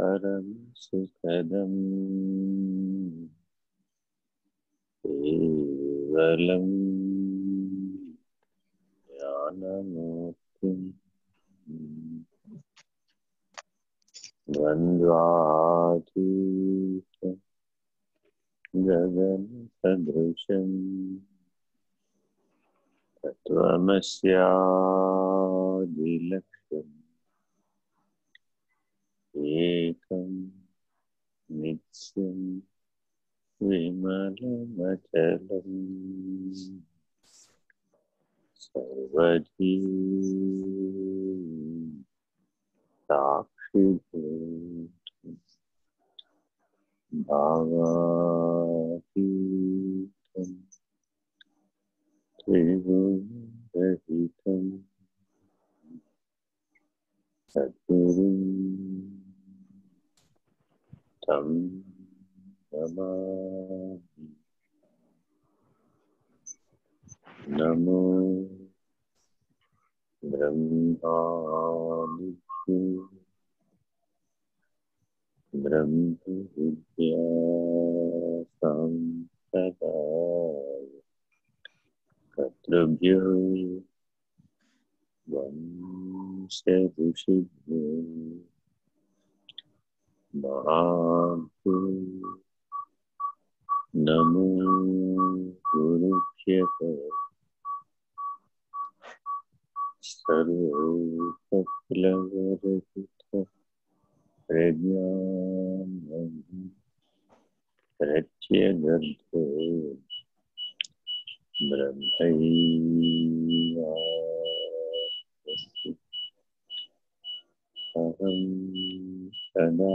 परं सुखदम् केवलं ज्ञानमूर्तिम् द्वन्द्वातीत गगनसदृशम् तत्त्वमस्यादिलक्ष्यम् एकं नित्यं विमलमचलम् सर्वधी साक्षिभूतं भावातीतं त्रिगुणरहितं सद्गुरुं तं नमामि नमो ब्रह्माणि ब्रह्मविद्यासम्प्रदाय कर्तृभ्यो वंशऋषिभ्य स्वाहाभू नमो गुरुभ्यः सर्वोपप्लवरहितः सदा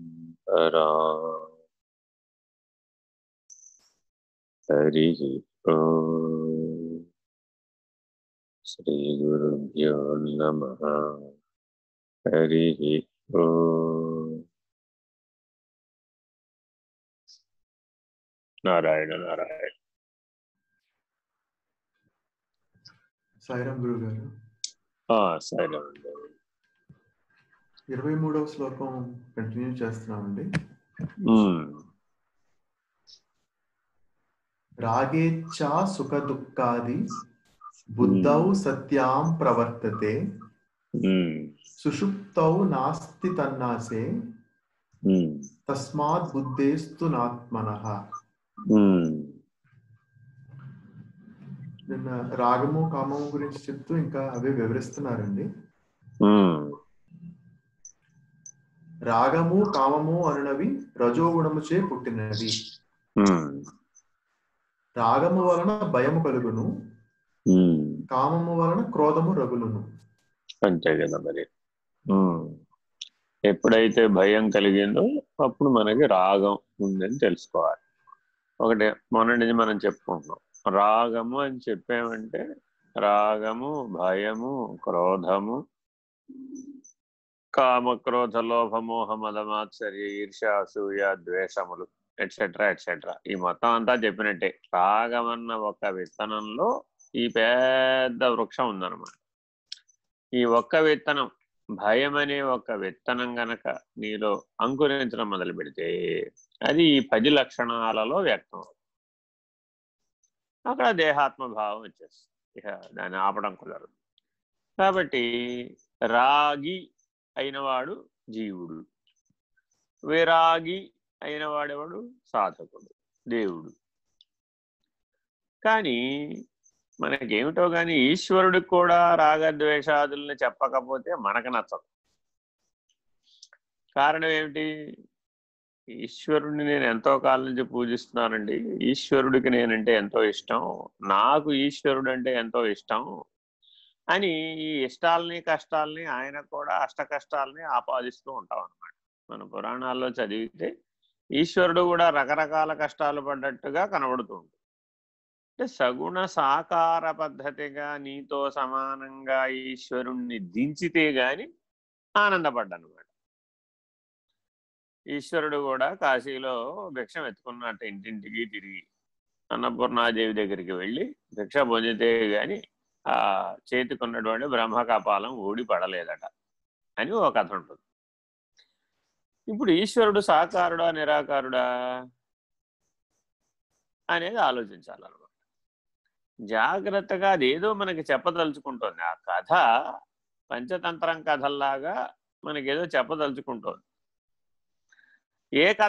వందే గురుపరం పరా హరి శ్రీ గురుభ్యో నమ హరి ఓ నారాయణ నారాయణ సాయిరాం గురువు గారు సరే ఇరవై మూడవ శ్లోకం కంటిన్యూ చేస్తున్నామండి. రాగేచ్ఛా సుఖ దుఃఖాది బుద్ధౌ సత్యాం ప్రవర్తతే. సుషుప్తౌ నాస్తి తన్నాసే. తస్మాత్ బుద్ధేస్తు నాత్మన. నిన్న రాగము కామము గురించి చెప్తూ ఇంకా అవి వివరిస్తున్నారండి. రాగము కామము అనునవి రజోగుణముచే పుట్టినవి. రాగము వలన భయము కలుగును. కామము వలన క్రోధము రగులును. అంతే కదా మరి. ఎప్పుడైతే భయం కలిగిందో అప్పుడు మనకి రాగం ఉందని తెలుసుకోవాలి. ఒకటి మొన్నటి మనం చెప్పుకుంటున్నాం. రాగము అని చెప్పామంటే రాగము భయము క్రోధము కామక్రోధ లోభమోహ లోభ మోహ మదమాత్సర్య ఈర్ష అసూయ ద్వేషములు ఎట్సెట్రా ఎట్సెట్రా ఈ మొత్తం అంతా చెప్పినట్టే. రాగమన్న ఒక విత్తనంలో ఈ పెద్ద వృక్షం ఉందన్నమాట. ఈ ఒక్క విత్తనం భయం అనే ఒక విత్తనం గనక నీలో అంకురించడం మొదలు పెడితే అది ఈ పది లక్షణాలలో వ్యక్తం అక్కడ దేహాత్మభావం వచ్చేస్తుంది. ఇక దాన్ని ఆపడం కుదరదు. కాబట్టి రాగి అయినవాడు జీవుడు. విరాగి అయినవాడెవడు? సాధకుడు దేవుడు. కానీ మనకేమిటో కానీ ఈశ్వరుడికి కూడా రాగద్వేషాదుల్ని చెప్పకపోతే మనకు నచ్చదు. కారణం ఏమిటి? ఈశ్వరుడిని నేను ఎంతో కాలం నుంచి పూజిస్తున్నానండి. ఈశ్వరుడికి నేనంటే ఎంతో ఇష్టం. నాకు ఈశ్వరుడు అంటే ఎంతో ఇష్టం. అని ఈ ఇష్టాలని కష్టాలని ఆయన కూడా అష్ట కష్టాలని ఆపాదిస్తూ ఉంటాం అనమాట మన పురాణాల్లో చదివితే ఈశ్వరుడు కూడా రకరకాల కష్టాలు పడ్డట్టుగా కనబడుతూ ఉంటుంది. అంటే సగుణ సాకార పద్ధతిగా నీతో సమానంగా ఈశ్వరుణ్ణి దించితే గాని ఆనందపడ్డనమాట. ఈశ్వరుడు కూడా కాశీలో భిక్షం ఎత్తుకున్నట్టు ఇంటింటికి తిరిగి అన్నపూర్ణాదేవి దగ్గరికి వెళ్ళి భిక్ష పొందితే గాని చేతికున్నటువంటి బ్రహ్మకపాలం ఊడి పడలేదట అని ఒక కథ ఉంటుంది. ఇప్పుడు ఈశ్వరుడు సాకారుడా నిరాకారుడా అనేది ఆలోచించాలన్నమాట. జాగ్రత్తగా అదేదో మనకి చెప్పదలుచుకుంటోంది. ఆ కథ పంచతంత్రం కథల్లాగా మనకేదో చెప్పదలుచుకుంటోంది. ఏ కథ